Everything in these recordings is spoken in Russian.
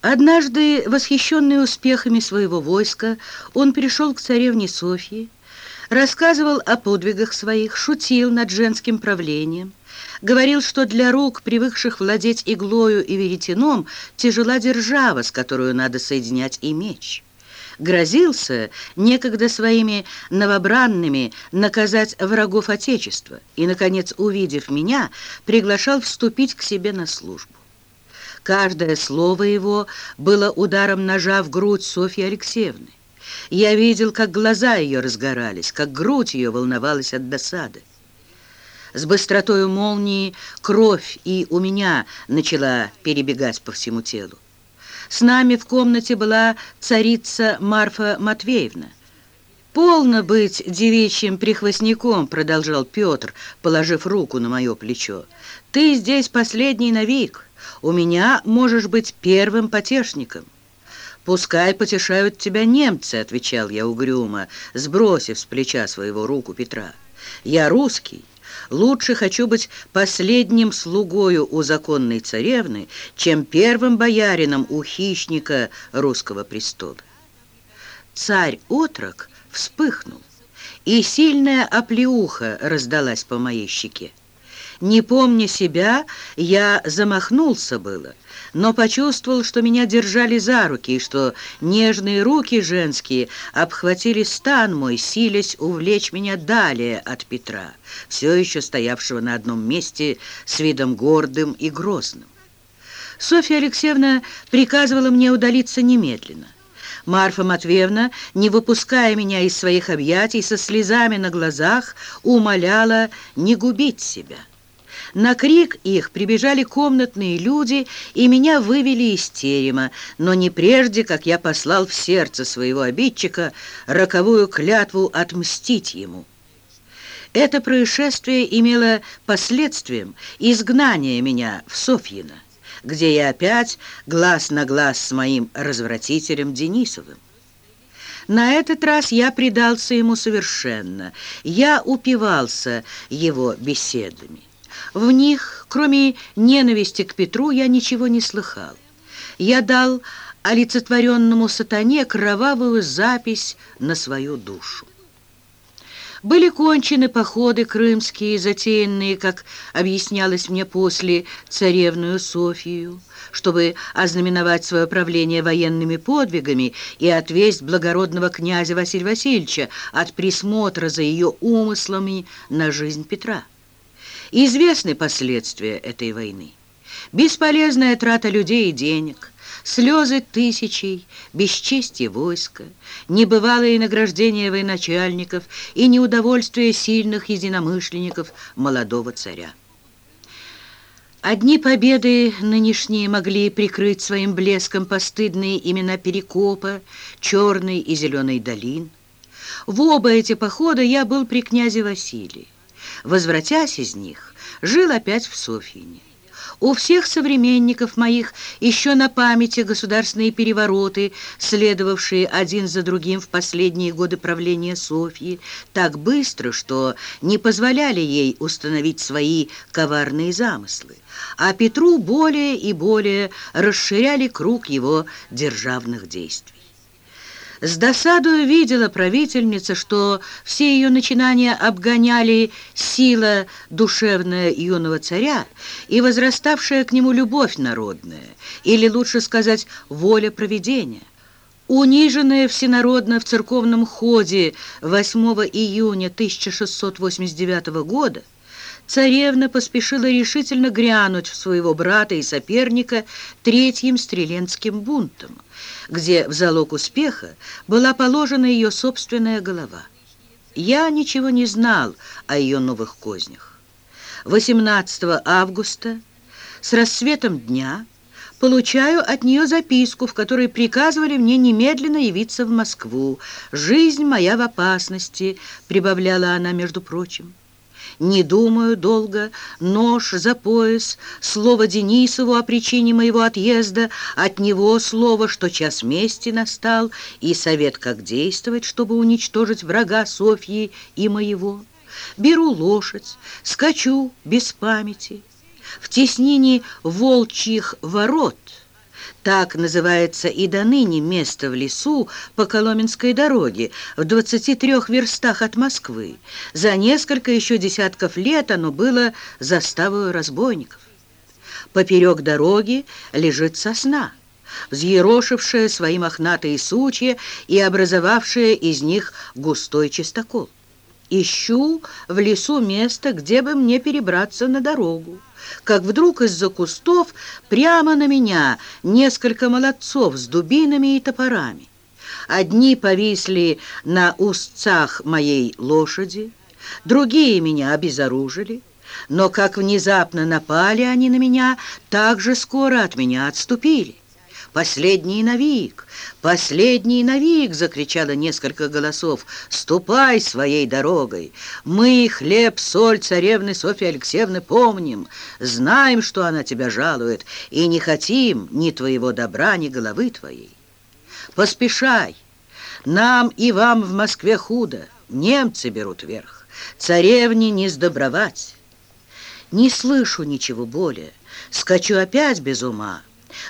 Однажды, восхищенный успехами своего войска, он пришел к царевне Софье, рассказывал о подвигах своих, шутил над женским правлением, говорил, что для рук, привыкших владеть иглою и веретеном, тяжела держава, с которую надо соединять и меч. Грозился некогда своими новобранными наказать врагов Отечества и, наконец, увидев меня, приглашал вступить к себе на службу. Каждое слово его было ударом ножа в грудь Софьи Алексеевны. Я видел, как глаза ее разгорались, как грудь ее волновалась от досады. С быстротою молнии кровь и у меня начала перебегать по всему телу. С нами в комнате была царица Марфа Матвеевна. «Полно быть девичьим прихвостником», — продолжал Петр, положив руку на мое плечо. «Ты здесь последний навик. У меня можешь быть первым потешником». «Пускай потешают тебя немцы», — отвечал я угрюмо, сбросив с плеча своего руку Петра. «Я русский. Лучше хочу быть последним слугою у законной царевны, чем первым боярином у хищника русского престола». Царь-отрок вспыхнул, и сильная оплеуха раздалась по моей щеке. Не помня себя, я замахнулся было, но почувствовал, что меня держали за руки, и что нежные руки женские обхватили стан мой, силясь увлечь меня далее от Петра, все еще стоявшего на одном месте с видом гордым и грозным. Софья Алексеевна приказывала мне удалиться немедленно. Марфа Матвеевна, не выпуская меня из своих объятий, со слезами на глазах, умоляла не губить себя. На крик их прибежали комнатные люди и меня вывели из терема, но не прежде, как я послал в сердце своего обидчика роковую клятву отмстить ему. Это происшествие имело последствием изгнание меня в Софьино, где я опять глаз на глаз с моим развратителем Денисовым. На этот раз я предался ему совершенно, я упивался его беседами. В них, кроме ненависти к Петру, я ничего не слыхал. Я дал олицетворенному сатане кровавую запись на свою душу. Были кончены походы крымские, затеянные, как объяснялось мне после, царевную Софию, чтобы ознаменовать свое правление военными подвигами и отвесть благородного князя Василия Васильевича от присмотра за ее умыслами на жизнь Петра. Известны последствия этой войны. Бесполезная трата людей и денег, слезы тысячей, бесчестие войска, небывалые награждения военачальников и неудовольствие сильных единомышленников молодого царя. Одни победы нынешние могли прикрыть своим блеском постыдные имена Перекопа, Черной и Зеленой долин. В оба эти похода я был при князе Василии. Возвратясь из них, жил опять в Софьине. У всех современников моих еще на памяти государственные перевороты, следовавшие один за другим в последние годы правления Софьи, так быстро, что не позволяли ей установить свои коварные замыслы, а Петру более и более расширяли круг его державных действий. С досадою видела правительница, что все ее начинания обгоняли сила душевная юного царя и возраставшая к нему любовь народная, или, лучше сказать, воля провидения. Униженная всенародно в церковном ходе 8 июня 1689 года, царевна поспешила решительно грянуть в своего брата и соперника третьим стреленским бунтом, где в залог успеха была положена ее собственная голова. Я ничего не знал о ее новых кознях. 18 августа с рассветом дня получаю от нее записку, в которой приказывали мне немедленно явиться в Москву. «Жизнь моя в опасности», — прибавляла она, между прочим. Не думаю долго, нож за пояс, слово Денисову о причине моего отъезда, от него слово, что час мести настал, и совет, как действовать, чтобы уничтожить врага Софьи и моего. Беру лошадь, скачу без памяти. В теснине волчьих ворот Так называется и до ныне место в лесу по Коломенской дороге, в 23 верстах от Москвы. За несколько еще десятков лет оно было заставою разбойников. Поперек дороги лежит сосна, взъерошившая свои мохнатые сучья и образовавшая из них густой чистокол. Ищу в лесу место, где бы мне перебраться на дорогу. Как вдруг из-за кустов прямо на меня несколько молодцов с дубинами и топорами. Одни повисли на устцах моей лошади, другие меня обезоружили, но как внезапно напали они на меня, так же скоро от меня отступили. «Последний навик! Последний навик!» — закричало несколько голосов. «Ступай своей дорогой! Мы хлеб, соль царевны Софьи Алексеевны помним, знаем, что она тебя жалует, и не хотим ни твоего добра, ни головы твоей. Поспешай! Нам и вам в Москве худо, немцы берут верх, царевне не сдобровать. Не слышу ничего более, скачу опять без ума».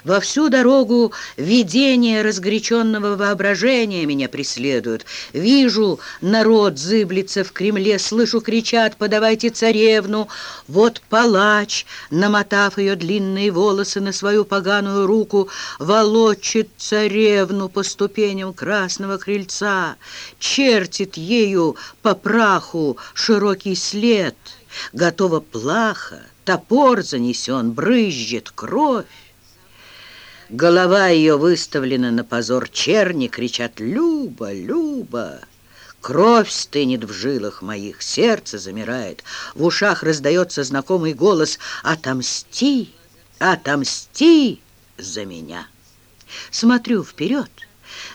Во всю дорогу видение разгоряченного воображения меня преследует. Вижу, народ зыблется в Кремле, слышу, кричат «Подавайте царевну!» Вот палач, намотав ее длинные волосы на свою поганую руку, волочит царевну по ступеням красного крыльца, чертит ею по праху широкий след. Готова плаха, топор занесен, брызжет кровь. Голова ее выставлена на позор черни, кричат «Люба! Люба!» Кровь стынет в жилах моих, сердце замирает, в ушах раздается знакомый голос «Отомсти! Отомсти за меня!» Смотрю вперед,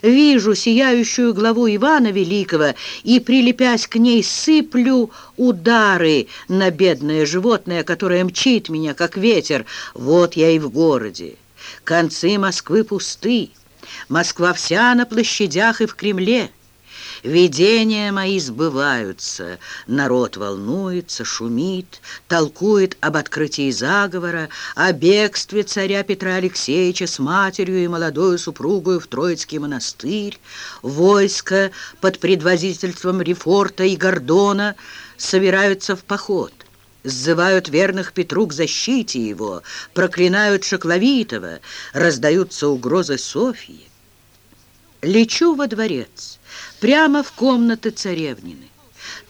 вижу сияющую главу Ивана Великого и, прилепясь к ней, сыплю удары на бедное животное, которое мчит меня, как ветер. Вот я и в городе. Концы Москвы пусты, Москва вся на площадях и в Кремле. Видения мои сбываются, народ волнуется, шумит, толкует об открытии заговора, о бегстве царя Петра Алексеевича с матерью и молодою супругою в Троицкий монастырь, войско под предводительством Рефорта и Гордона собираются в поход сзывают верных Петру к защите его, проклинают Шакловитова, раздаются угрозы Софьи. Лечу во дворец, прямо в комнаты царевнины.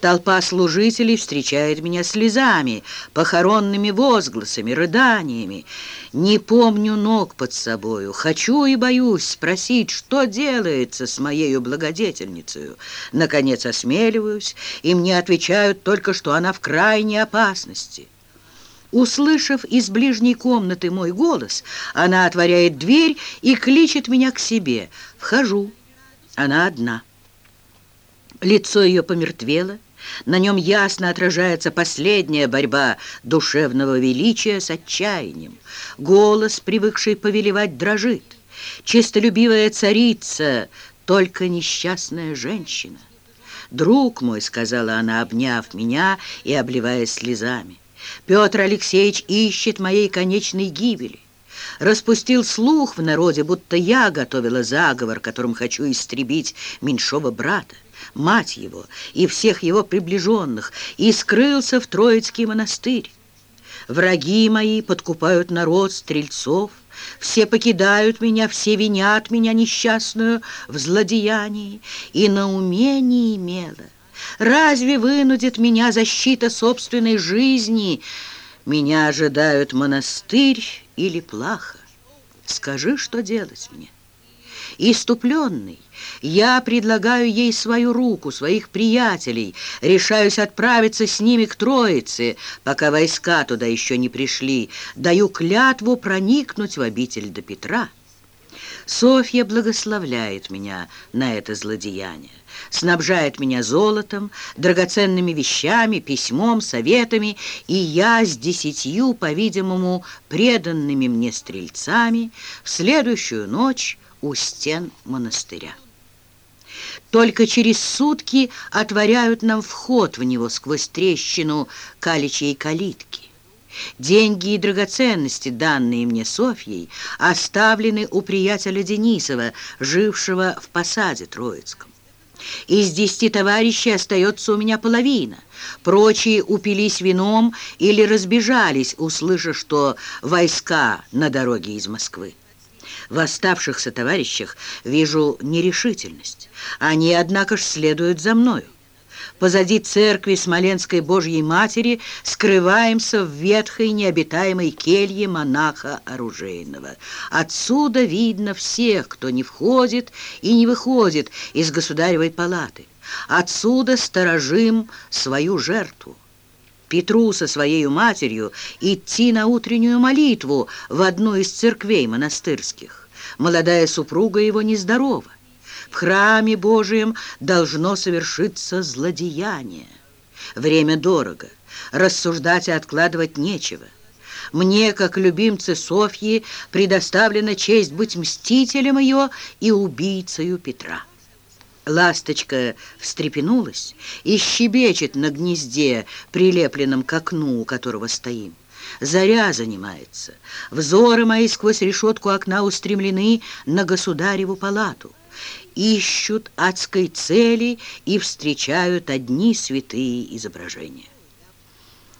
Толпа служителей встречает меня слезами, похоронными возгласами, рыданиями. Не помню ног под собою, хочу и боюсь спросить, что делается с моею благодетельницей. Наконец осмеливаюсь, и мне отвечают только, что она в крайней опасности. Услышав из ближней комнаты мой голос, она отворяет дверь и кличет меня к себе. Вхожу. Она одна. Лицо ее помертвело, на нем ясно отражается последняя борьба душевного величия с отчаянием. Голос, привыкший повелевать, дрожит. Чистолюбивая царица, только несчастная женщина. «Друг мой», — сказала она, обняв меня и обливаясь слезами, «Петр Алексеевич ищет моей конечной гибели. Распустил слух в народе, будто я готовила заговор, которым хочу истребить меньшого брата мать его и всех его приближенных, и скрылся в Троицкий монастырь. Враги мои подкупают народ стрельцов, все покидают меня, все винят меня несчастную в злодеянии, и на уме не имела. Разве вынудит меня защита собственной жизни? Меня ожидают монастырь или плаха. Скажи, что делать мне? Иступленный, я предлагаю ей свою руку, своих приятелей, решаюсь отправиться с ними к Троице, пока войска туда еще не пришли, даю клятву проникнуть в обитель до Петра. Софья благословляет меня на это злодеяние, снабжает меня золотом, драгоценными вещами, письмом, советами, и я с десятью, по-видимому, преданными мне стрельцами в следующую ночь у стен монастыря. Только через сутки отворяют нам вход в него сквозь трещину каличьей калитки. Деньги и драгоценности, данные мне Софьей, оставлены у приятеля Денисова, жившего в посаде Троицком. Из десяти товарищей остается у меня половина. Прочие упились вином или разбежались, услышав, что войска на дороге из Москвы. В оставшихся товарищах вижу нерешительность. Они, однако ж, следуют за мною. Позади церкви Смоленской Божьей Матери скрываемся в ветхой необитаемой келье монаха оружейного. Отсюда видно всех, кто не входит и не выходит из государевой палаты. Отсюда сторожим свою жертву. Петру со своей матерью идти на утреннюю молитву в одну из церквей монастырских. Молодая супруга его нездорова. В храме Божием должно совершиться злодеяние. Время дорого, рассуждать и откладывать нечего. Мне, как любимце Софьи, предоставлена честь быть мстителем ее и убийцею Петра. Ласточка встрепенулась и щебечет на гнезде, прилепленном к окну, у которого стоим. Заря занимается. Взоры мои сквозь решетку окна устремлены на государеву палату ищут адской цели и встречают одни святые изображения.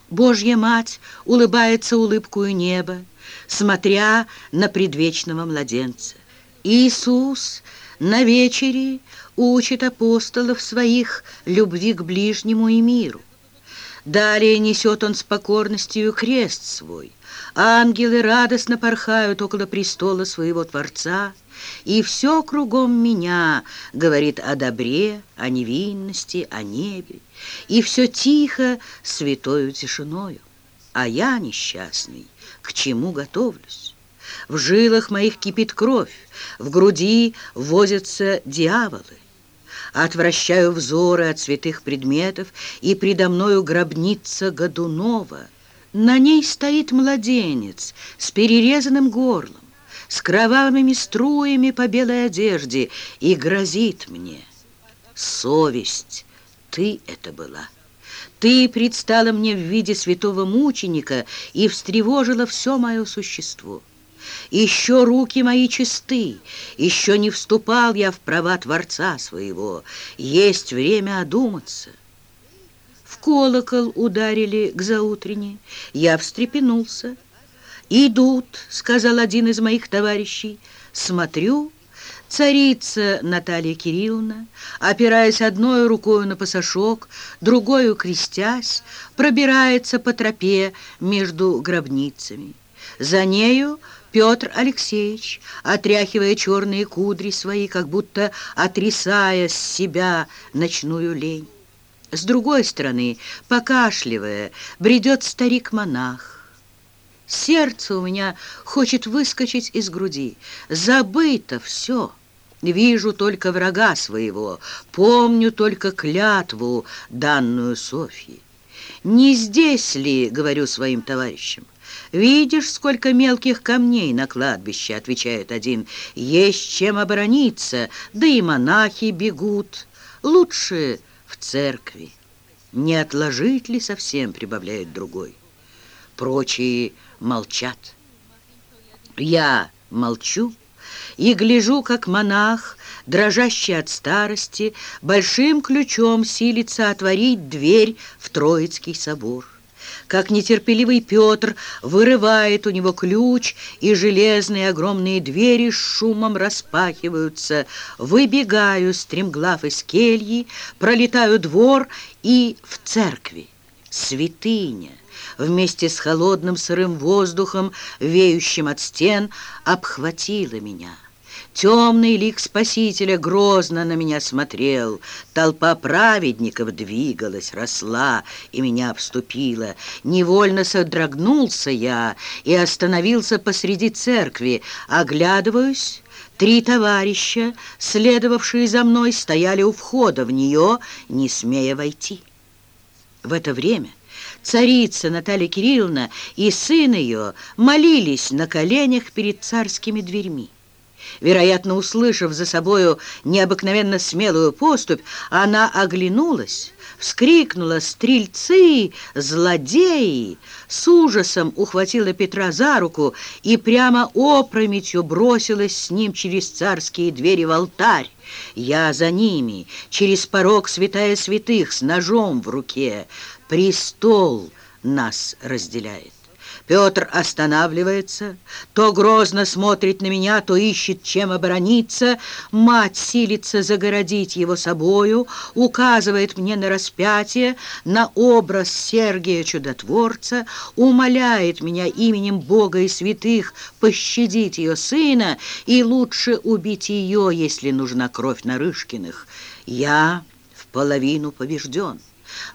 Божья Мать улыбается улыбкою неба, смотря на предвечного младенца. Иисус на вечере учит апостолов своих любви к ближнему и миру. Далее несет он с покорностью крест свой. Ангелы радостно порхают около престола своего Творца, и все кругом меня говорит о добре, о невинности, о небе, и все тихо святою тишиною. А я, несчастный, к чему готовлюсь? В жилах моих кипит кровь, в груди возятся дьяволы. Отвращаю взоры от святых предметов, и предо мною гробница Годунова. На ней стоит младенец с перерезанным горлом с кровавыми струями по белой одежде и грозит мне. Совесть, ты это была. Ты предстала мне в виде святого мученика и встревожила все мое существо. Еще руки мои чисты, еще не вступал я в права Творца своего. Есть время одуматься. В колокол ударили к заутрене. Я встрепенулся. «Идут», — сказал один из моих товарищей. Смотрю, царица Наталья Кирилловна, опираясь одной рукой на пасашок, другой крестясь, пробирается по тропе между гробницами. За нею Петр Алексеевич, отряхивая черные кудри свои, как будто отрисая с себя ночную лень. С другой стороны, покашливая, бредет старик-монах. Сердце у меня хочет выскочить из груди. Забыто все. Вижу только врага своего, помню только клятву, данную Софье. Не здесь ли, говорю своим товарищам, «Видишь, сколько мелких камней на кладбище», — отвечает один. «Есть чем оборониться, да и монахи бегут. Лучше в церкви». «Не отложить ли совсем?» — прибавляет другой. Прочие молчат. Я молчу и гляжу, как монах, дрожащий от старости, большим ключом силится отворить дверь в Троицкий собор. Как нетерпеливый Петр вырывает у него ключ, и железные огромные двери с шумом распахиваются. Выбегаю, стремглав из кельи, пролетаю двор и в церкви. Святыня вместе с холодным сырым воздухом, веющим от стен, обхватила меня. Темный лик Спасителя грозно на меня смотрел. Толпа праведников двигалась, росла и меня обступила. Невольно содрогнулся я и остановился посреди церкви. Оглядываюсь, три товарища, следовавшие за мной, стояли у входа в нее, не смея войти. В это время царица Наталья Кирилловна и сын ее молились на коленях перед царскими дверьми. Вероятно, услышав за собою необыкновенно смелую поступь, она оглянулась, вскрикнула «Стрельцы! Злодеи!» С ужасом ухватила Петра за руку и прямо опрометью бросилась с ним через царские двери в алтарь. Я за ними, через порог святая святых, с ножом в руке. Престол нас разделяет. Петр останавливается, то грозно смотрит на меня, то ищет, чем оборониться. Мать силится загородить его собою, указывает мне на распятие, на образ Сергия Чудотворца, умоляет меня именем Бога и святых пощадить ее сына и лучше убить ее, если нужна кровь Нарышкиных. Я в половину побежден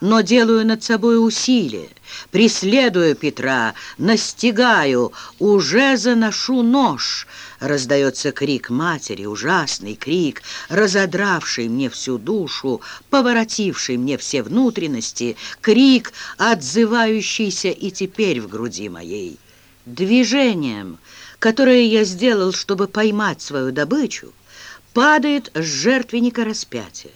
но делаю над собой усилие, преследую Петра, настигаю, уже заношу нож. Раздается крик матери, ужасный крик, разодравший мне всю душу, поворотивший мне все внутренности, крик, отзывающийся и теперь в груди моей. Движением, которое я сделал, чтобы поймать свою добычу, падает с жертвенника распятия.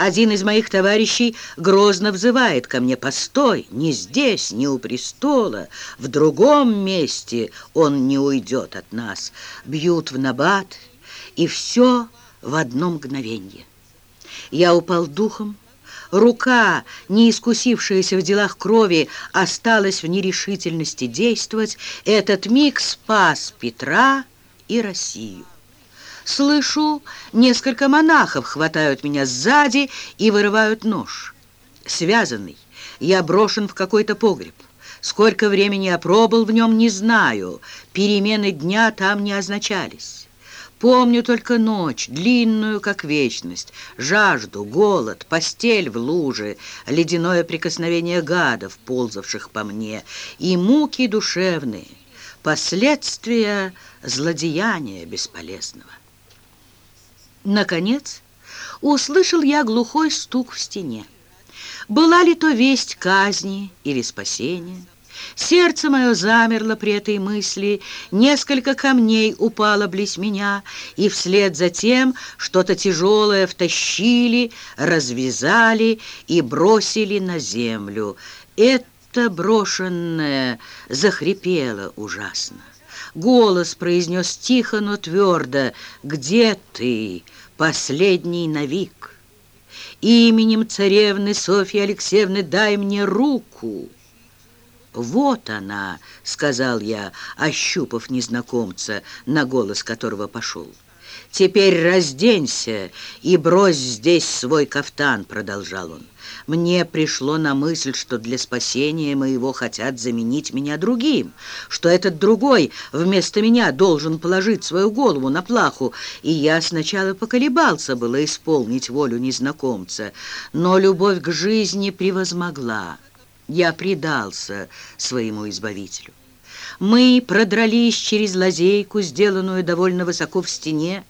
Один из моих товарищей грозно взывает ко мне «Постой, не здесь, не у престола, в другом месте он не уйдет от нас». Бьют в набат, и все в одно мгновенье. Я упал духом, рука, не искусившаяся в делах крови, осталась в нерешительности действовать. Этот миг спас Петра и Россию. Слышу, несколько монахов хватают меня сзади и вырывают нож. Связанный, я брошен в какой-то погреб. Сколько времени я пробыл в нем, не знаю. Перемены дня там не означались. Помню только ночь, длинную, как вечность, жажду, голод, постель в луже, ледяное прикосновение гадов, ползавших по мне, и муки душевные, последствия злодеяния бесполезного. Наконец, услышал я глухой стук в стене. Была ли то весть казни или спасения? Сердце мое замерло при этой мысли, несколько камней упало близ меня, и вслед за тем что-то тяжелое втащили, развязали и бросили на землю. Это брошенное захрипело ужасно. Голос произнес тихо, но твердо «Где ты, последний навик? Именем царевны Софьи Алексеевны дай мне руку!» «Вот она», — сказал я, ощупав незнакомца, на голос которого пошел. «Теперь разденься и брось здесь свой кафтан», — продолжал он. «Мне пришло на мысль, что для спасения моего хотят заменить меня другим, что этот другой вместо меня должен положить свою голову на плаху, и я сначала поколебался было исполнить волю незнакомца, но любовь к жизни превозмогла. Я предался своему избавителю. Мы продрались через лазейку, сделанную довольно высоко в стене,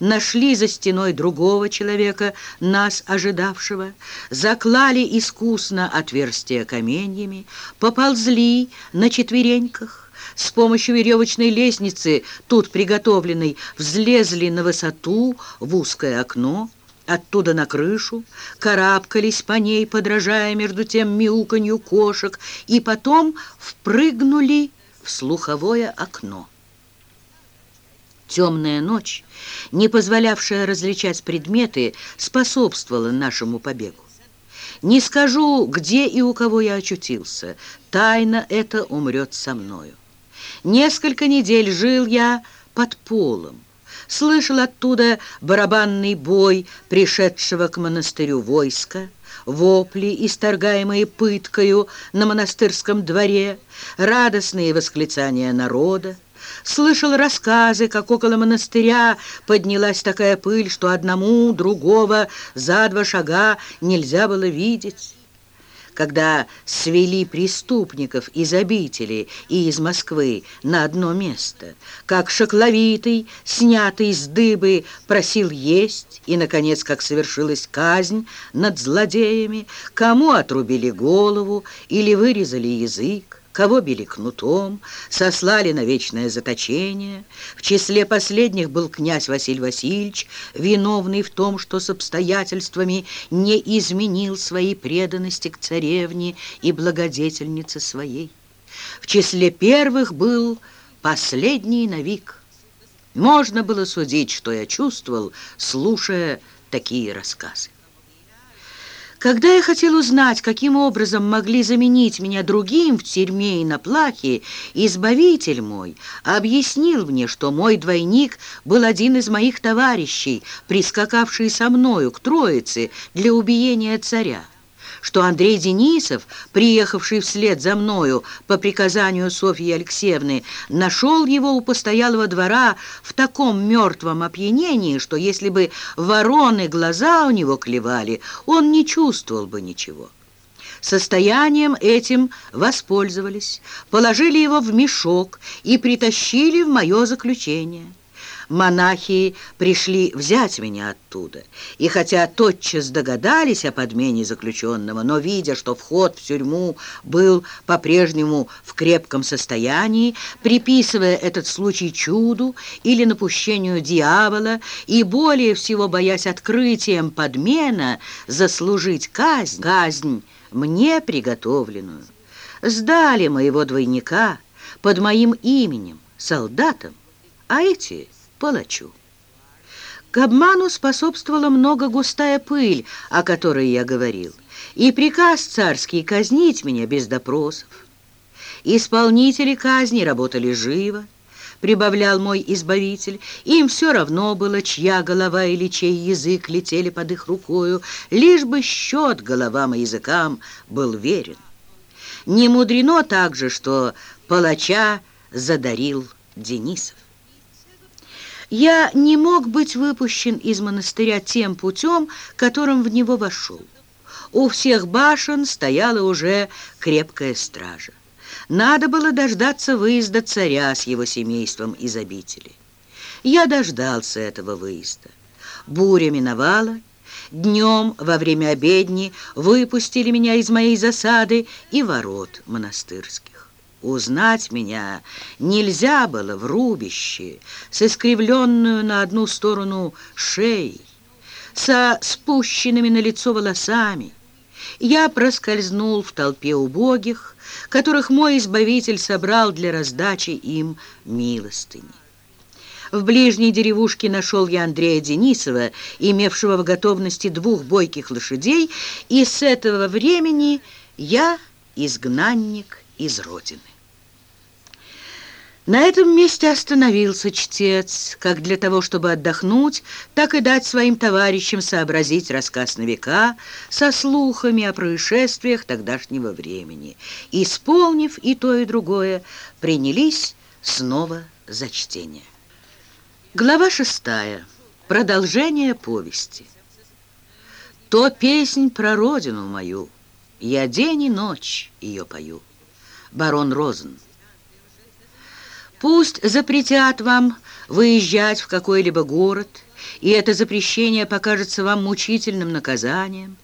нашли за стеной другого человека, нас ожидавшего, заклали искусно отверстия каменьями, поползли на четвереньках, с помощью веревочной лестницы, тут приготовленной, взлезли на высоту в узкое окно, Оттуда на крышу, карабкались по ней, подражая между тем мяуканью кошек, и потом впрыгнули в слуховое окно. Темная ночь, не позволявшая различать предметы, способствовала нашему побегу. Не скажу, где и у кого я очутился. Тайна эта умрет со мною. Несколько недель жил я под полом. Слышал оттуда барабанный бой пришедшего к монастырю войска, вопли, исторгаемые пыткою на монастырском дворе, радостные восклицания народа, Слышал рассказы, как около монастыря поднялась такая пыль, что одному, другого за два шага нельзя было видеть. Когда свели преступников из обители и из Москвы на одно место, как шокловитый, снятый с дыбы, просил есть, и, наконец, как совершилась казнь над злодеями, кому отрубили голову или вырезали язык, кого били кнутом, сослали на вечное заточение. В числе последних был князь Василий Васильевич, виновный в том, что с обстоятельствами не изменил своей преданности к царевне и благодетельнице своей. В числе первых был последний Навик. Можно было судить, что я чувствовал, слушая такие рассказы. Когда я хотел узнать, каким образом могли заменить меня другим в тюрьме и на плахе, избавитель мой объяснил мне, что мой двойник был один из моих товарищей, прискакавший со мною к Троице для убиения царя что Андрей Денисов, приехавший вслед за мною по приказанию Софьи Алексеевны, нашел его у постоялого двора в таком мертвом опьянении, что если бы вороны глаза у него клевали, он не чувствовал бы ничего. Состоянием этим воспользовались, положили его в мешок и притащили в мое заключение монахи пришли взять меня оттуда. И хотя тотчас догадались о подмене заключенного, но видя, что вход в тюрьму был по-прежнему в крепком состоянии, приписывая этот случай чуду или напущению дьявола, и более всего боясь открытием подмена заслужить казнь, казнь мне приготовленную, сдали моего двойника под моим именем, солдатам, а эти палачу. К обману способствовала много густая пыль, о которой я говорил, и приказ царский казнить меня без допросов. Исполнители казни работали живо, прибавлял мой избавитель. Им все равно было, чья голова или чей язык летели под их рукою, лишь бы счет головам и языкам был верен. Не мудрено также, что палача задарил Денисов. Я не мог быть выпущен из монастыря тем путем, которым в него вошел. У всех башен стояла уже крепкая стража. Надо было дождаться выезда царя с его семейством из обители. Я дождался этого выезда. Буря миновала. Днем во время обедни выпустили меня из моей засады и ворот монастырских. Узнать меня нельзя было в рубище, с искривленную на одну сторону шеей, со спущенными на лицо волосами. Я проскользнул в толпе убогих, которых мой избавитель собрал для раздачи им милостыни. В ближней деревушке нашел я Андрея Денисова, имевшего в готовности двух бойких лошадей, и с этого времени я изгнанник из Родины. На этом месте остановился чтец, как для того, чтобы отдохнуть, так и дать своим товарищам сообразить рассказ на века со слухами о происшествиях тогдашнего времени. Исполнив и то, и другое, принялись снова за чтение. Глава шестая. Продолжение повести. То песнь про родину мою, я день и ночь ее пою. Барон Розен. Пусть запретят вам выезжать в какой-либо город, и это запрещение покажется вам мучительным наказанием.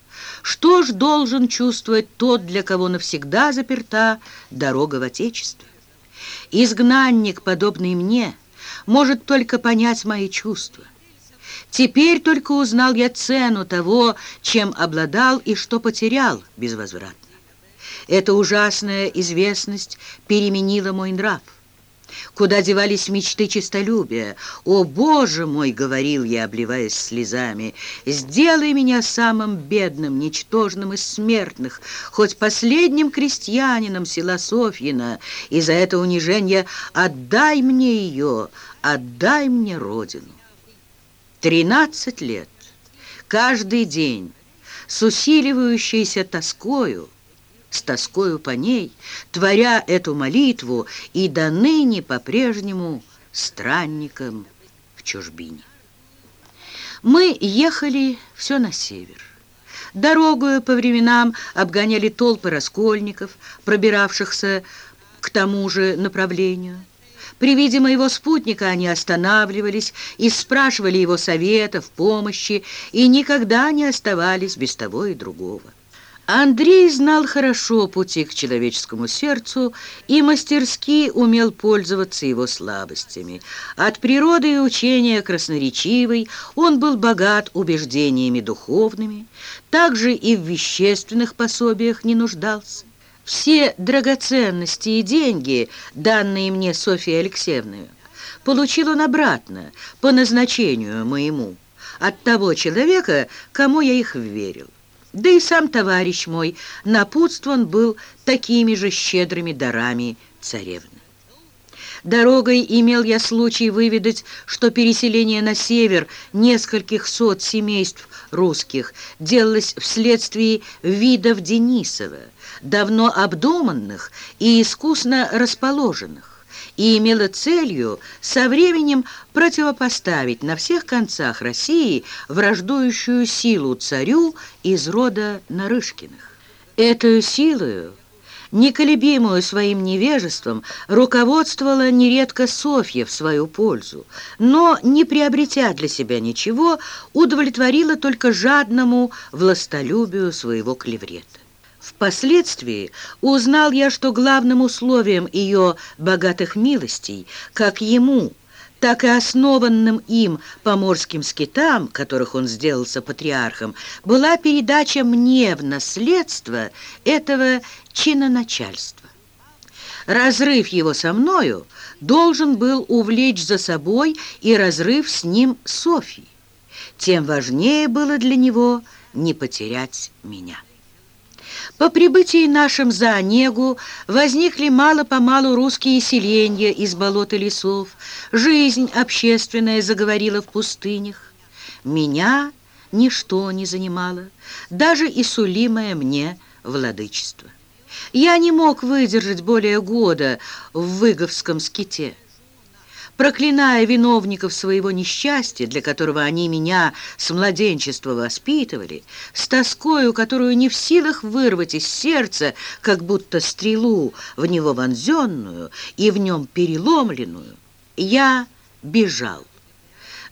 Что ж должен чувствовать тот, для кого навсегда заперта дорога в Отечестве? Изгнанник, подобный мне, может только понять мои чувства. Теперь только узнал я цену того, чем обладал и что потерял безвозвратно. Эта ужасная известность переменила мой нрав. Куда девались мечты честолюбия? «О, Боже мой!» — говорил я, обливаясь слезами. «Сделай меня самым бедным, ничтожным из смертных, хоть последним крестьянином села Софьина, и за это унижение отдай мне ее, отдай мне родину». Тринадцать лет, каждый день, с усиливающейся тоскою, с тоскою по ней, творя эту молитву и до ныне по-прежнему странником в чужбине. Мы ехали все на север. Дорогою по временам обгоняли толпы раскольников, пробиравшихся к тому же направлению. При виде моего спутника они останавливались и спрашивали его советов, помощи, и никогда не оставались без того и другого. Андрей знал хорошо пути к человеческому сердцу и мастерски умел пользоваться его слабостями. От природы и учения красноречивый он был богат убеждениями духовными, также и в вещественных пособиях не нуждался. Все драгоценности и деньги, данные мне Софьей Алексеевной, получил он обратно, по назначению моему, от того человека, кому я их верил. Да и сам товарищ мой напутствован был такими же щедрыми дарами царевны. Дорогой имел я случай выведать, что переселение на север нескольких сот семейств русских делалось вследствие видов Денисова, давно обдуманных и искусно расположенных и имела целью со временем противопоставить на всех концах России враждующую силу царю из рода Нарышкиных. Эту силою, неколебимую своим невежеством, руководствовала нередко Софья в свою пользу, но, не приобретя для себя ничего, удовлетворила только жадному властолюбию своего клеврета. Впоследствии узнал я, что главным условием ее богатых милостей, как ему, так и основанным им поморским скитам, которых он сделался патриархом, была передача мне в наследство этого чиноначальства. Разрыв его со мною должен был увлечь за собой и разрыв с ним Софьи. Тем важнее было для него не потерять меня. По прибытии нашим за Онегу возникли мало-помалу русские селения из болот и лесов. Жизнь общественная заговорила в пустынях. Меня ничто не занимало, даже и сулимое мне владычество. Я не мог выдержать более года в Выговском ските проклиная виновников своего несчастья, для которого они меня с младенчества воспитывали, с тоскою, которую не в силах вырвать из сердца, как будто стрелу в него вонзенную и в нем переломленную, я бежал.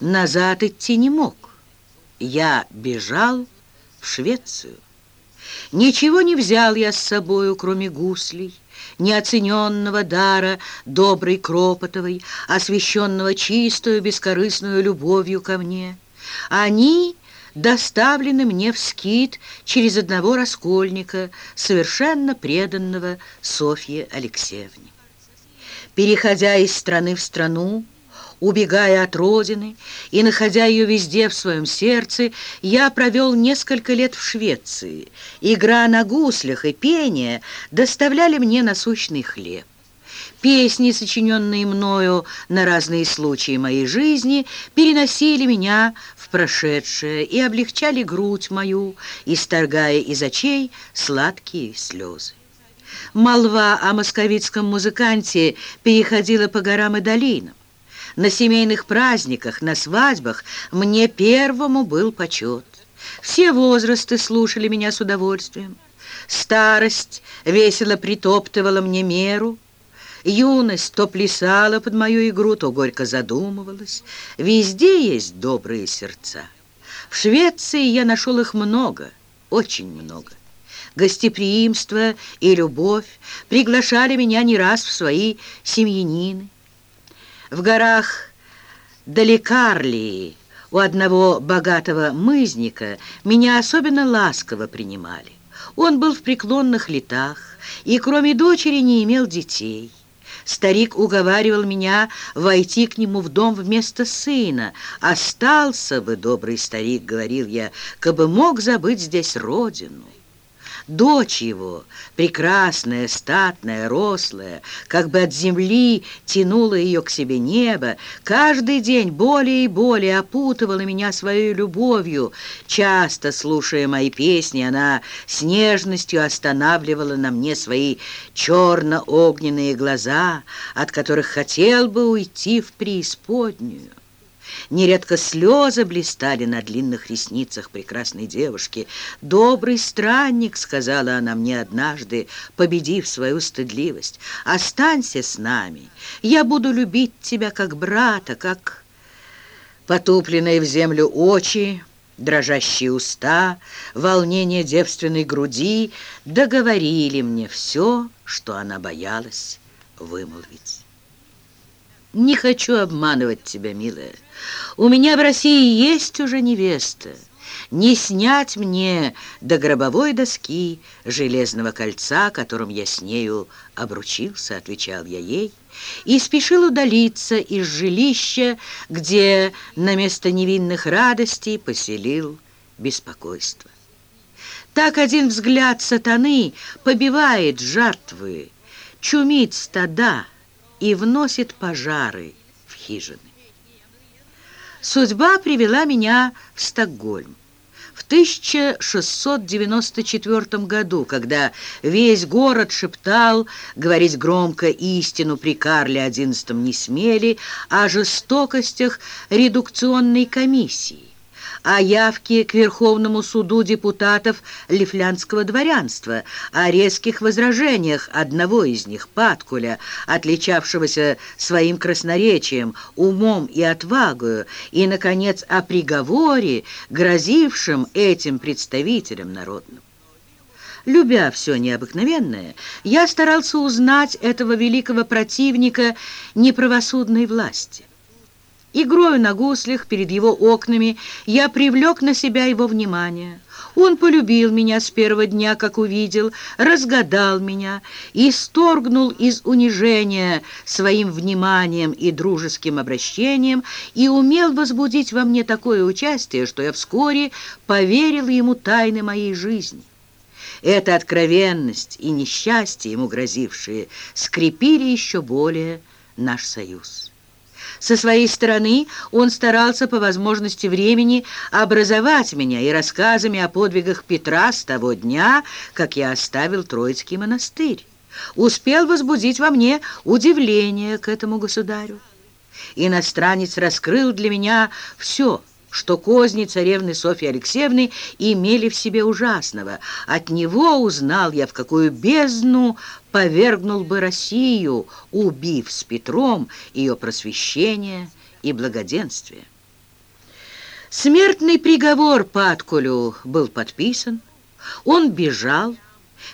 Назад идти не мог. Я бежал в Швецию. Ничего не взял я с собою, кроме гуслей, неоцененного дара доброй Кропотовой, освященного чистую бескорыстную любовью ко мне. Они доставлены мне в скит через одного раскольника, совершенно преданного Софье Алексеевне. Переходя из страны в страну, убегая от родины и находя ее везде в своем сердце, я провел несколько лет в Швеции. Игра на гуслях и пение доставляли мне насущный хлеб. Песни, сочиненные мною на разные случаи моей жизни, переносили меня в прошедшее и облегчали грудь мою, исторгая из очей сладкие слезы. Молва о московитском музыканте переходила по горам и долинам. На семейных праздниках, на свадьбах мне первому был почет. Все возрасты слушали меня с удовольствием. Старость весело притоптывала мне меру. Юность то плясала под мою игру, то горько задумывалась. Везде есть добрые сердца. В Швеции я нашел их много, очень много. Гостеприимство и любовь приглашали меня не раз в свои семьянины. В горах Далекарлии у одного богатого мызника меня особенно ласково принимали. Он был в преклонных летах и, кроме дочери, не имел детей. Старик уговаривал меня войти к нему в дом вместо сына. «Остался бы, добрый старик, — говорил я, — кабы мог забыть здесь родину». Дочь его, прекрасная, статная, рослая, как бы от земли тянула ее к себе небо, каждый день более и более опутывала меня своей любовью. Часто, слушая мои песни, она с нежностью останавливала на мне свои черно-огненные глаза, от которых хотел бы уйти в преисподнюю. Нередко слезы блистали на длинных ресницах прекрасной девушки. «Добрый странник», — сказала она мне однажды, победив свою стыдливость, «останься с нами. Я буду любить тебя как брата, как...» Потупленные в землю очи Дрожащие уста, волнение девственной груди договорили мне все, что она боялась вымолвить. Не хочу обманывать тебя, милая. У меня в России есть уже невеста. Не снять мне до гробовой доски железного кольца, которым я с нею обручился, отвечал я ей, и спешил удалиться из жилища, где на место невинных радостей поселил беспокойство. Так один взгляд сатаны побивает жертвы, чумит стада, и вносит пожары в хижины. Судьба привела меня в Стокгольм. В 1694 году, когда весь город шептал, говорить громко истину при Карле XI не смели, о жестокостях редукционной комиссии о явке к Верховному суду депутатов лифлянского дворянства, о резких возражениях одного из них, Паткуля, отличавшегося своим красноречием, умом и отвагою, и, наконец, о приговоре, грозившем этим представителям народным. Любя все необыкновенное, я старался узнать этого великого противника неправосудной власти. Игрою на гуслях перед его окнами я привлек на себя его внимание. Он полюбил меня с первого дня, как увидел, разгадал меня и сторгнул из унижения своим вниманием и дружеским обращением и умел возбудить во мне такое участие, что я вскоре поверил ему тайны моей жизни. Эта откровенность и несчастье, ему грозившие, скрепили еще более наш союз. Со своей стороны он старался по возможности времени образовать меня и рассказами о подвигах Петра с того дня, как я оставил Троицкий монастырь. Успел возбудить во мне удивление к этому государю. Иностранец раскрыл для меня все – что козни царевны Софьи Алексеевны имели в себе ужасного. От него узнал я, в какую бездну повергнул бы Россию, убив с Петром ее просвещение и благоденствие. Смертный приговор Паткулю был подписан, он бежал,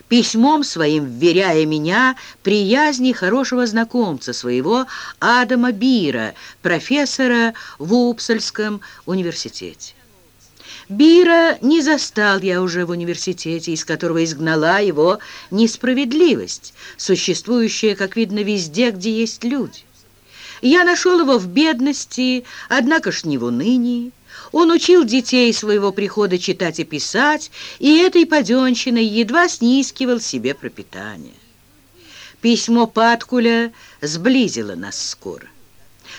письмом своим вверяя меня приязни хорошего знакомца своего Адама Бира, профессора в Упсальском университете. Бира не застал я уже в университете, из которого изгнала его несправедливость, существующая, как видно, везде, где есть люди. Я нашел его в бедности, однако ж не в унынии. Он учил детей своего прихода читать и писать, и этой паденщиной едва снискивал себе пропитание. Письмо Паткуля сблизило нас скоро.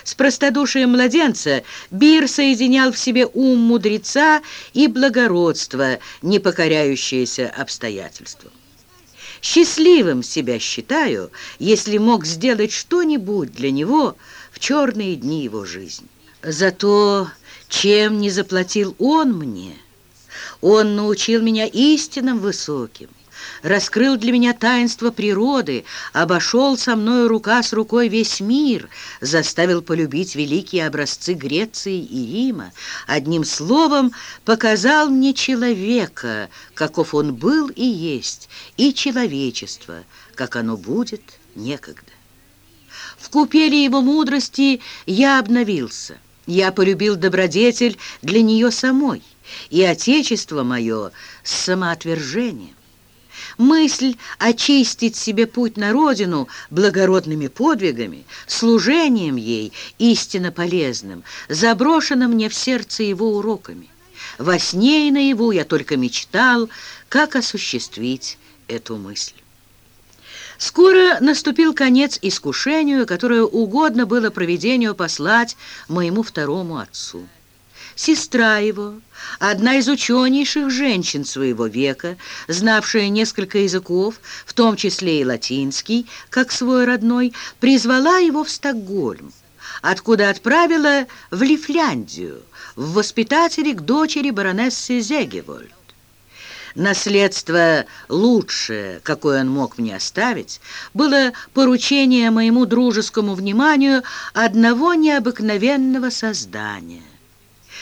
С простодушием младенца Бир соединял в себе ум мудреца и благородство, не покоряющееся обстоятельствам. Счастливым себя считаю, если мог сделать что-нибудь для него в черные дни его жизни. Зато чем не заплатил он мне? Он научил меня истинным высоким, раскрыл для меня таинство природы, обошел со мною рука с рукой весь мир, заставил полюбить великие образцы Греции и Рима, одним словом показал мне человека, каков он был и есть, и человечество, как оно будет некогда. В купели его мудрости я обновился. Я полюбил добродетель для нее самой и отечество мое с самоотвержением. Мысль очистить себе путь на родину благородными подвигами, служением ей истинно полезным, заброшена мне в сердце его уроками. Во сне и наяву я только мечтал, как осуществить эту мысль. Скоро наступил конец искушению, которое угодно было проведению послать моему второму отцу. Сестра его, одна из ученейших женщин своего века, знавшая несколько языков, в том числе и латинский, как свой родной, призвала его в Стокгольм, откуда отправила в Лифляндию, в воспитатели к дочери баронессы Зегевольд. Наследство лучшее, какое он мог мне оставить, было поручение моему дружескому вниманию одного необыкновенного создания.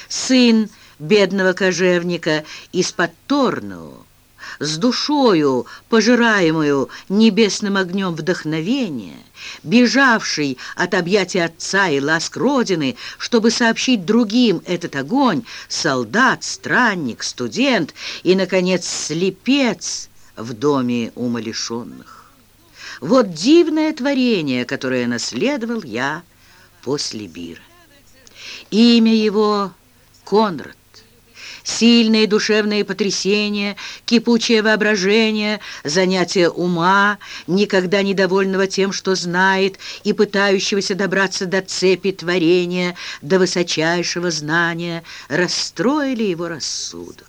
Сын бедного кожевника из-под Торну, с душою, пожираемую небесным огнем вдохновения, бежавший от объятий отца и ласк Родины, чтобы сообщить другим этот огонь, солдат, странник, студент и, наконец, слепец в доме умалишенных. Вот дивное творение, которое наследовал я после Бира. Имя его Конрад. Сильные душевные потрясения, кипучее воображение, занятие ума, никогда недовольного тем, что знает, и пытающегося добраться до цепи творения, до высочайшего знания, расстроили его рассудок.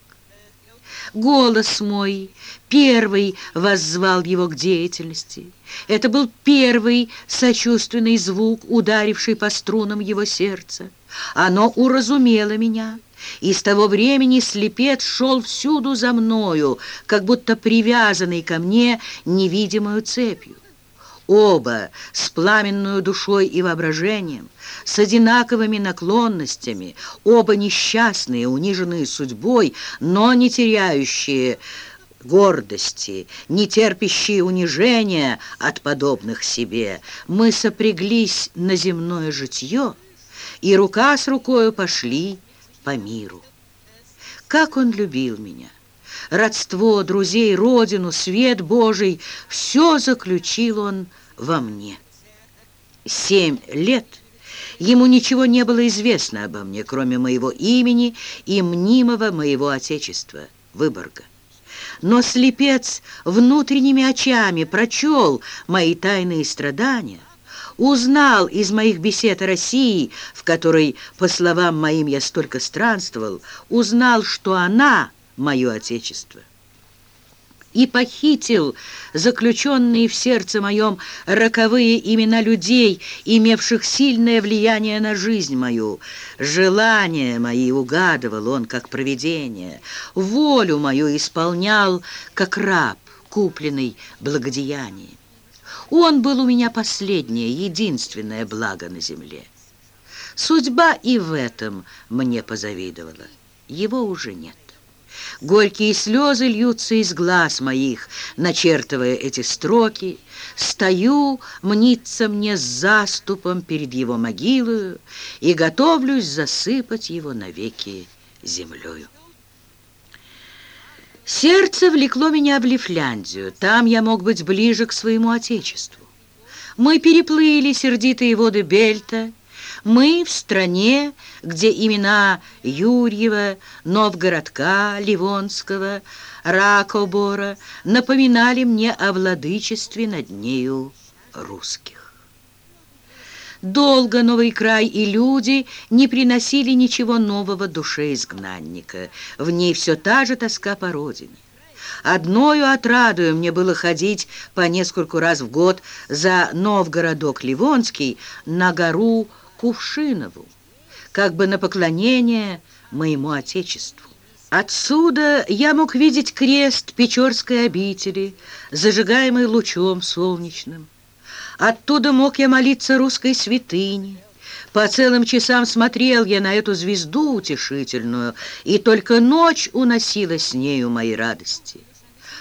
Голос мой первый воззвал его к деятельности. Это был первый сочувственный звук, ударивший по струнам его сердца. Оно уразумело меня, и с того времени слепец шел всюду за мною, как будто привязанный ко мне невидимую цепью. Оба с пламенную душой и воображением, с одинаковыми наклонностями, оба несчастные, униженные судьбой, но не теряющие гордости, не терпящие унижения от подобных себе, мы сопряглись на земное житье, и рука с рукою пошли по миру. Как он любил меня! Родство, друзей, родину, свет Божий — все заключил он во мне. Семь лет ему ничего не было известно обо мне, кроме моего имени и мнимого моего отечества, Выборга. Но слепец внутренними очами прочел мои тайные страдания — узнал из моих бесед о России, в которой, по словам моим, я столько странствовал, узнал, что она — мое Отечество. И похитил заключенные в сердце моем роковые имена людей, имевших сильное влияние на жизнь мою. Желания мои угадывал он, как провидение, волю мою исполнял, как раб, купленный благодеянием. Он был у меня последнее, единственное благо на земле. Судьба и в этом мне позавидовала. Его уже нет. Горькие слезы льются из глаз моих, начертывая эти строки. Стою, мнится мне с заступом перед его могилою и готовлюсь засыпать его навеки землею. Сердце влекло меня в Лифляндию. Там я мог быть ближе к своему отечеству. Мы переплыли сердитые воды Бельта. Мы в стране, где имена Юрьева, Новгородка, Ливонского, Ракобора напоминали мне о владычестве над нею русских. Долго новый край и люди не приносили ничего нового душе изгнанника. В ней все та же тоска по родине. Одною отрадою мне было ходить по нескольку раз в год за Новгородок Ливонский на гору Кувшинову, как бы на поклонение моему Отечеству. Отсюда я мог видеть крест Печорской обители, зажигаемый лучом солнечным. Оттуда мог я молиться русской святыне. По целым часам смотрел я на эту звезду утешительную, и только ночь уносила с нею мои радости.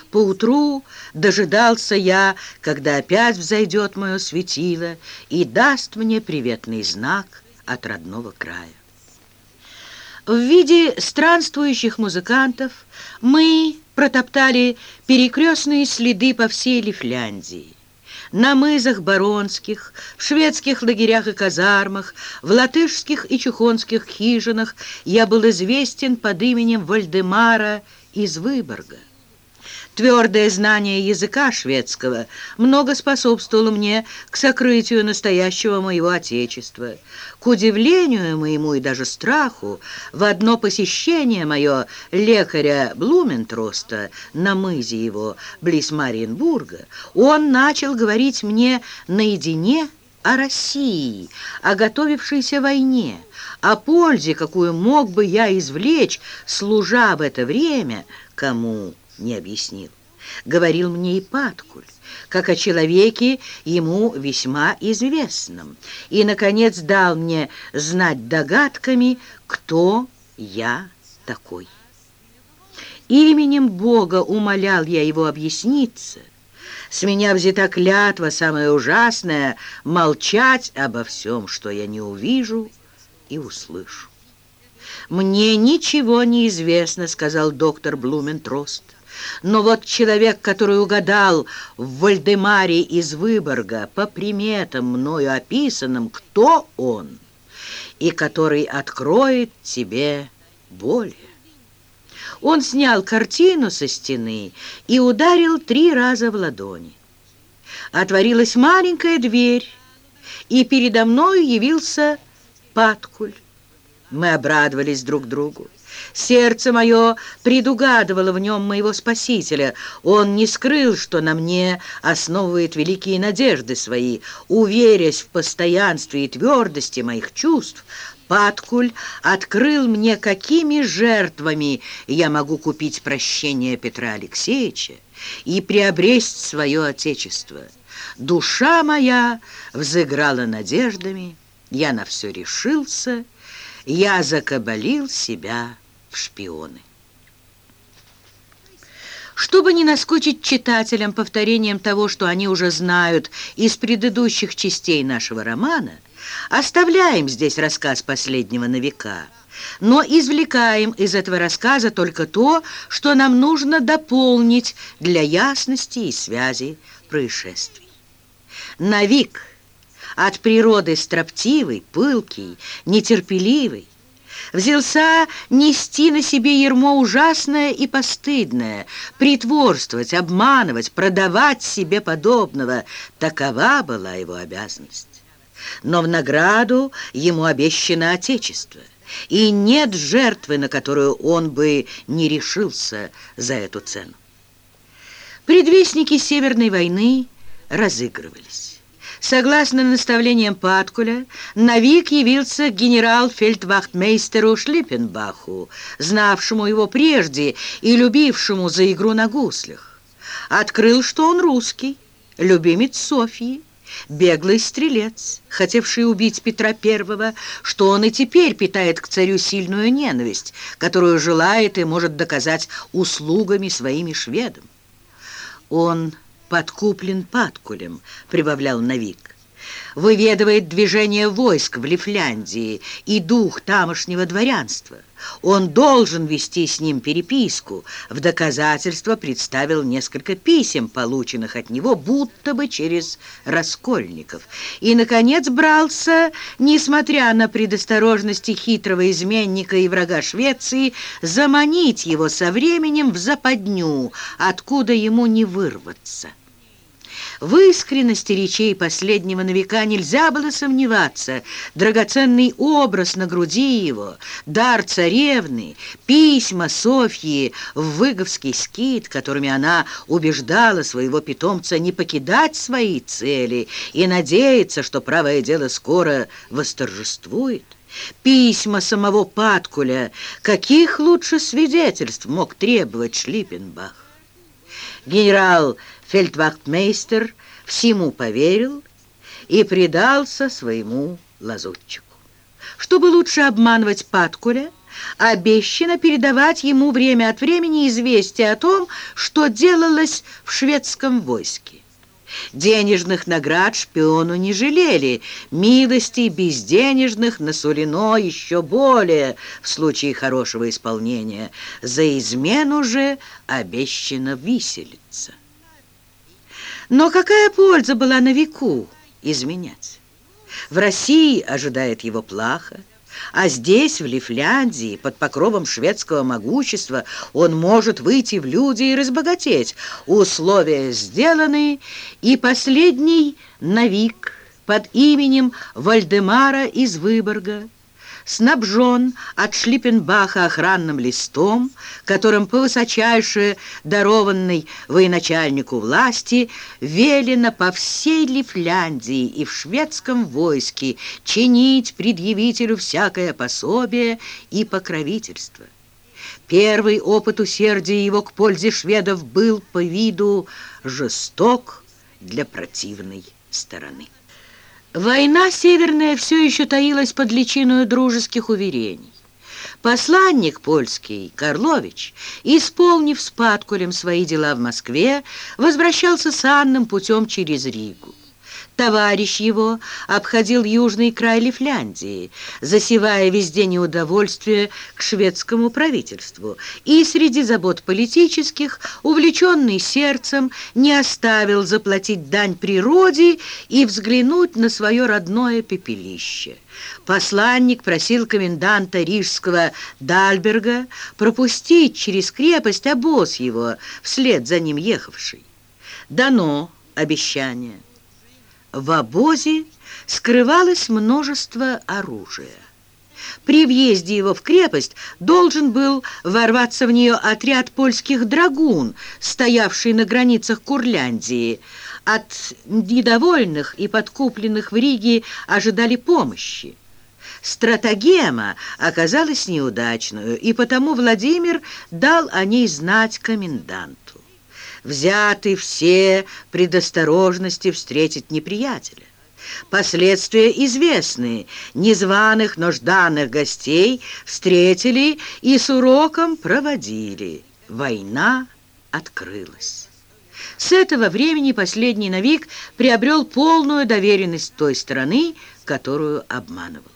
Поутру дожидался я, когда опять взойдет мое светило и даст мне приветный знак от родного края. В виде странствующих музыкантов мы протоптали перекрестные следы по всей Лифляндии на мызах Баронских, в шведских лагерях и казармах, в латышских и чухонских хижинах я был известен под именем Вальдемара из Выборга. Твердое знание языка шведского много способствовало мне к сокрытию настоящего моего Отечества. К удивлению моему и даже страху, в одно посещение мое лекаря Блументроста на мызе его, близ Мариенбурга, он начал говорить мне наедине о России, о готовившейся войне, о пользе, какую мог бы я извлечь, служа в это время кому не объяснил. Говорил мне и Паткуль, как о человеке ему весьма известном, и, наконец, дал мне знать догадками, кто я такой. Именем Бога умолял я его объясниться. С меня взята клятва, самая ужасная, молчать обо всем, что я не увижу и услышу. «Мне ничего не известно», — сказал доктор Блументрост. «Но вот человек, который угадал в Вальдемаре из Выборга по приметам мною описанным, кто он, и который откроет тебе более». Он снял картину со стены и ударил три раза в ладони. Отворилась маленькая дверь, и передо мною явился Паткуль. Мы обрадовались друг другу. Сердце мое предугадывало в нем моего Спасителя. Он не скрыл, что на мне основывает великие надежды свои. Уверясь в постоянстве и твердости моих чувств, Паткуль открыл мне, какими жертвами я могу купить прощение Петра Алексеевича и приобресть свое Отечество. Душа моя взыграла надеждами, я на все решился — я закабалил себя в шпионы. Чтобы не наскучить читателям повторением того, что они уже знают из предыдущих частей нашего романа, оставляем здесь рассказ последнего на века, но извлекаем из этого рассказа только то, что нам нужно дополнить для ясности и связи происшествий. Навик – от природы строптивый, пылкий, нетерпеливый, взялся нести на себе ермо ужасное и постыдное, притворствовать, обманывать, продавать себе подобного. Такова была его обязанность. Но в награду ему обещано Отечество, и нет жертвы, на которую он бы не решился за эту цену. Предвестники Северной войны разыгрывались. Согласно наставлениям Паткуля, на Вик явился генерал-фельдвахтмейстеру Шлиппенбаху, знавшему его прежде и любившему за игру на гуслях. Открыл, что он русский, любимец Софьи, беглый стрелец, хотевший убить Петра I, что он и теперь питает к царю сильную ненависть, которую желает и может доказать услугами своими шведам. Он подкуплен Паткулем», — прибавлял Навик. «Выведывает движение войск в Лифляндии и дух тамошнего дворянства». Он должен вести с ним переписку. В доказательство представил несколько писем, полученных от него, будто бы через Раскольников. И, наконец, брался, несмотря на предосторожности хитрого изменника и врага Швеции, заманить его со временем в западню, откуда ему не вырваться. В искренности речей последнего на века нельзя было сомневаться. Драгоценный образ на груди его, дар царевны, письма Софьи в выговский скит, которыми она убеждала своего питомца не покидать свои цели и надеяться, что правое дело скоро восторжествует. Письма самого Паткуля, каких лучше свидетельств мог требовать Шлиппенбах? Генерал Фельдвахтмейстер всему поверил и предался своему лазутчику. Чтобы лучше обманывать Паткуля, обещано передавать ему время от времени известие о том, что делалось в шведском войске. Денежных наград шпиону не жалели, милостей безденежных насулено еще более в случае хорошего исполнения. За измену же обещано виселиться. Но какая польза была на веку изменять? В России ожидает его плаха, а здесь, в Лифляндии, под покровом шведского могущества, он может выйти в люди и разбогатеть. Условия сделаны, и последний Навик под именем Вальдемара из Выборга снабжен от Шлиппенбаха охранным листом, которым по высочайше дарованной военачальнику власти велено по всей Лифляндии и в шведском войске чинить предъявителю всякое пособие и покровительство. Первый опыт усердия его к пользе шведов был по виду жесток для противной стороны. Война северная все еще таилась под личиной дружеских уверений. Посланник польский Карлович, исполнив с Паткулем свои дела в Москве, возвращался санным путем через Ригу. Товарищ его обходил южный край Лифляндии, засевая везде неудовольствие к шведскому правительству, и среди забот политических, увлеченный сердцем, не оставил заплатить дань природе и взглянуть на свое родное пепелище. Посланник просил коменданта рижского Дальберга пропустить через крепость обоз его, вслед за ним ехавший. Дано обещание. В обозе скрывалось множество оружия. При въезде его в крепость должен был ворваться в нее отряд польских драгун, стоявший на границах Курляндии. От недовольных и подкупленных в Риге ожидали помощи. Стратагема оказалась неудачную, и потому Владимир дал о ней знать коменданту взяты все предосторожности встретить неприятеля. Последствия известны. Незваных, но жданных гостей встретили и с уроком проводили. Война открылась. С этого времени последний Навик приобрел полную доверенность той стороны, которую обманывал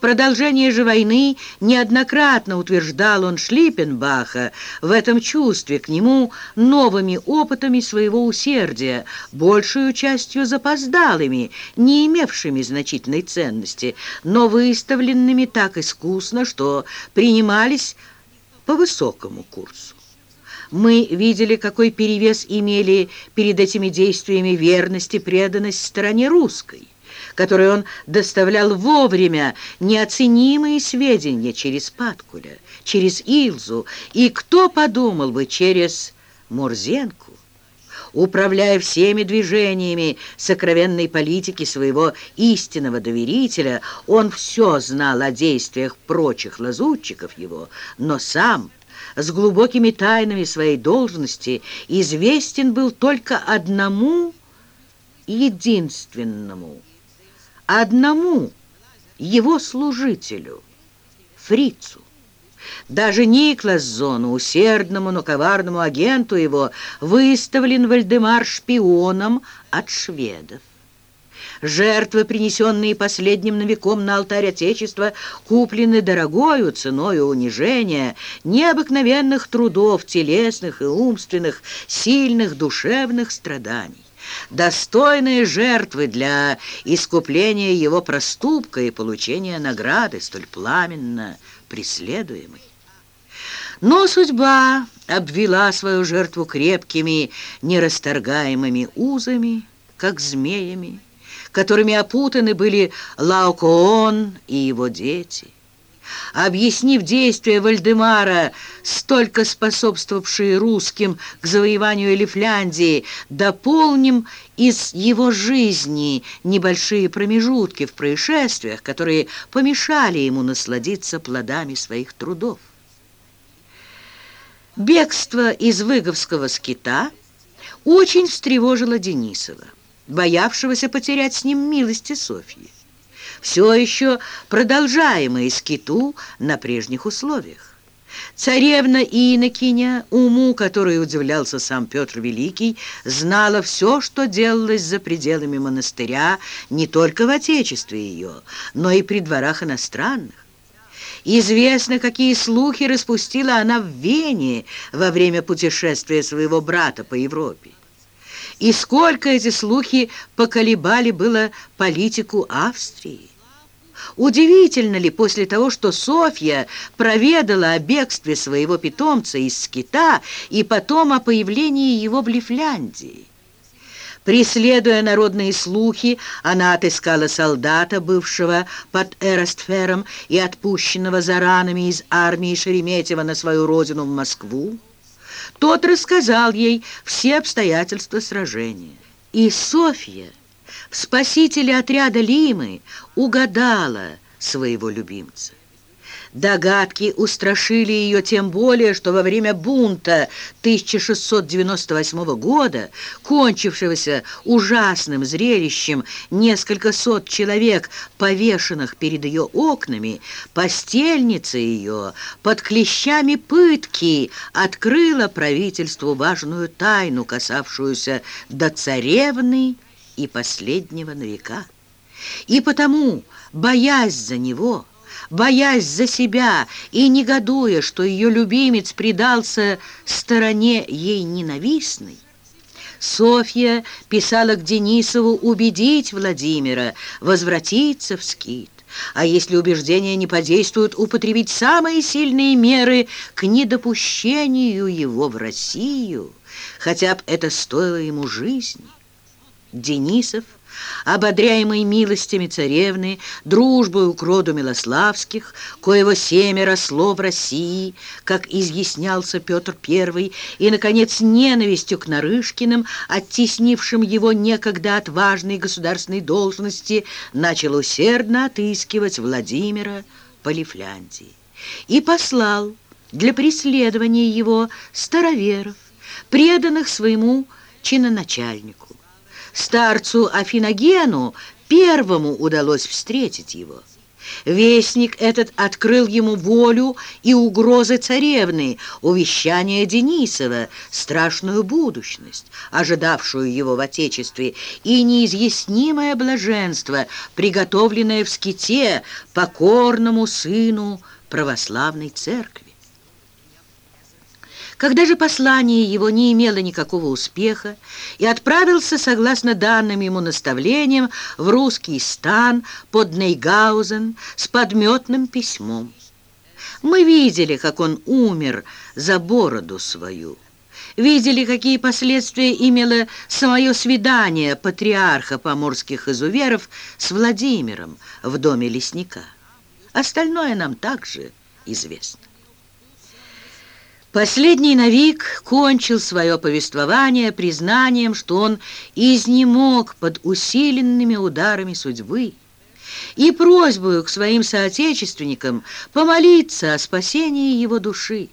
продолжение же войны неоднократно утверждал он Шлиппенбаха в этом чувстве к нему новыми опытами своего усердия, большую частью запоздалыми, не имевшими значительной ценности, но выставленными так искусно, что принимались по высокому курсу. Мы видели, какой перевес имели перед этими действиями верность и преданность стороне русской которой он доставлял вовремя неоценимые сведения через Паткуля, через Илзу, и кто подумал бы через Мурзенку, управляя всеми движениями сокровенной политики своего истинного доверителя, он все знал о действиях прочих лазутчиков его, но сам с глубокими тайнами своей должности известен был только одному единственному одному его служителю, фрицу. Даже Никлас Зону, усердному, но коварному агенту его, выставлен Вальдемар шпионом от шведов. Жертвы, принесенные последним новиком на алтарь Отечества, куплены дорогою ценою унижения, необыкновенных трудов, телесных и умственных, сильных душевных страданий достойные жертвы для искупления его проступка и получения награды, столь пламенно преследуемой. Но судьба обвела свою жертву крепкими, нерасторгаемыми узами, как змеями, которыми опутаны были Лаукоон и его дети – объяснив действия Вальдемара, столько способствовавшие русским к завоеванию Элифляндии, дополним из его жизни небольшие промежутки в происшествиях, которые помешали ему насладиться плодами своих трудов. Бегство из Выговского скита очень встревожило Денисова, боявшегося потерять с ним милости Софьи все еще продолжаемые скиту на прежних условиях. Царевна Инокиня, уму которой удивлялся сам Петр Великий, знала все, что делалось за пределами монастыря, не только в отечестве ее, но и при дворах иностранных. Известно, какие слухи распустила она в Вене во время путешествия своего брата по Европе. И сколько эти слухи поколебали было политику Австрии. Удивительно ли после того, что Софья проведала о бегстве своего питомца из Скита и потом о появлении его в Лифляндии? Преследуя народные слухи, она отыскала солдата, бывшего под Эростфером и отпущенного за ранами из армии Шереметьева на свою родину в Москву. Тот рассказал ей все обстоятельства сражения. И Софья в спасителе отряда Лимы угадала своего любимца. Догадки устрашили ее тем более, что во время бунта 1698 года, кончившегося ужасным зрелищем несколько сот человек, повешенных перед ее окнами, постельница ее под клещами пытки открыла правительству важную тайну, касавшуюся до царевны и последнего на века. И потому, боясь за него, боясь за себя и негодуя, что ее любимец предался стороне ей ненавистной, Софья писала к Денисову убедить Владимира возвратиться в скит, а если убеждения не подействуют, употребить самые сильные меры к недопущению его в Россию, хотя бы это стоило ему жизни. Денисов – ободряемый милостями царевны, дружбою к роду Милославских, коего семя росло в России, как изъяснялся Петр I, и, наконец, ненавистью к Нарышкиным, оттеснившим его некогда от важной государственной должности, начал усердно отыскивать Владимира по Лифляндии и послал для преследования его староверов, преданных своему чиноначальнику. Старцу Афиногену первому удалось встретить его. Вестник этот открыл ему волю и угрозы царевны, увещание Денисова, страшную будущность, ожидавшую его в Отечестве, и неизъяснимое блаженство, приготовленное в ските покорному сыну православной церкви. Когда же послание его не имело никакого успеха и отправился, согласно данным ему наставлениям, в русский стан под Нейгаузен с подметным письмом. Мы видели, как он умер за бороду свою. Видели, какие последствия имело самое свидание патриарха поморских изуверов с Владимиром в доме лесника. Остальное нам также известно. Последний Навик кончил свое повествование признанием, что он изнемог под усиленными ударами судьбы и просьбою к своим соотечественникам помолиться о спасении его души.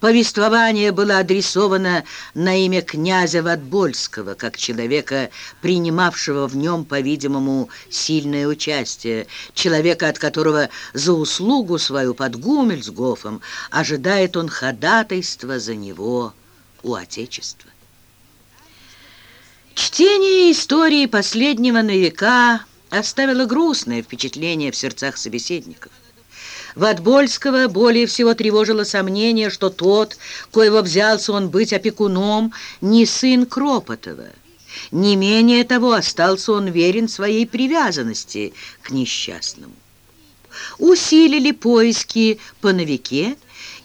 Повествование было адресовано на имя князя Ватбольского, как человека, принимавшего в нем, по-видимому, сильное участие, человека, от которого за услугу свою под Гумельсгофом ожидает он ходатайства за него у Отечества. Чтение истории последнего на века оставило грустное впечатление в сердцах собеседников. Ватбольского более всего тревожило сомнение, что тот, коего взялся он быть опекуном, не сын Кропотова. Не менее того, остался он верен своей привязанности к несчастному. Усилили поиски по новике,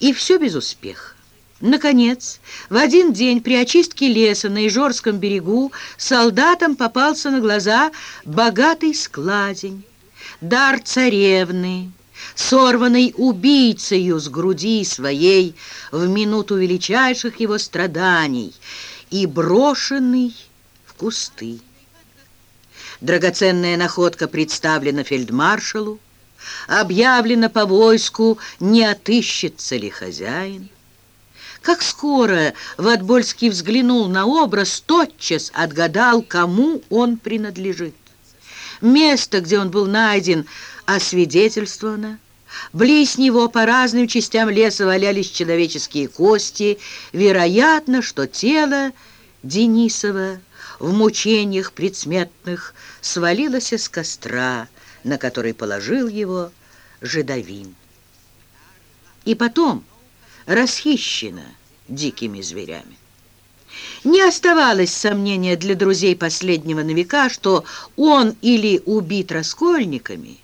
и все без успеха. Наконец, в один день при очистке леса на Ижорском берегу солдатам попался на глаза богатый складень, дар царевны, сорванный убийцею с груди своей в минуту величайших его страданий и брошенный в кусты. Драгоценная находка представлена фельдмаршалу, объявлено по войску, не отыщется ли хозяин. Как скоро Ватбольский взглянул на образ, тотчас отгадал, кому он принадлежит. Место, где он был найден, освидетельствовано. Близ него по разным частям леса валялись человеческие кости. Вероятно, что тело Денисова в мучениях предсмертных свалилось с костра, на который положил его жидовин. И потом расхищено дикими зверями. Не оставалось сомнения для друзей последнего на века, что он или убит раскольниками,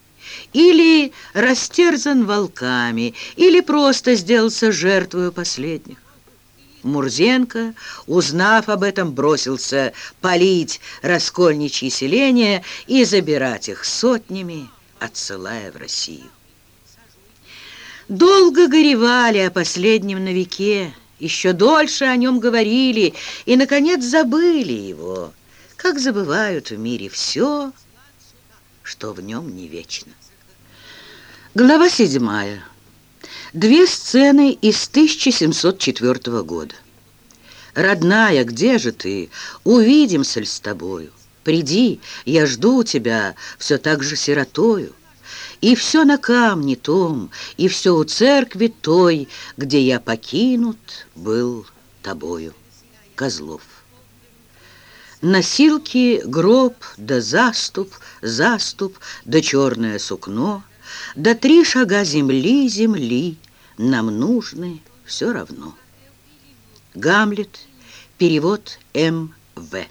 или растерзан волками, или просто сделался жертвою последних. Мурзенко, узнав об этом, бросился палить раскольничьи селения и забирать их сотнями, отсылая в Россию. Долго горевали о последнем на веке, еще дольше о нем говорили и, наконец, забыли его, как забывают в мире все, что в нем не вечно. Глава седьмая. Две сцены из 1704 года. «Родная, где же ты? Увидимся ли с тобою? Приди, я жду тебя все так же сиротою. И все на камне том, и все у церкви той, где я покинут был тобою». Козлов. Носилки, гроб, да заступ, заступ, да черное сукно, да три шага земли, земли, нам нужны все равно. Гамлет, перевод М.В.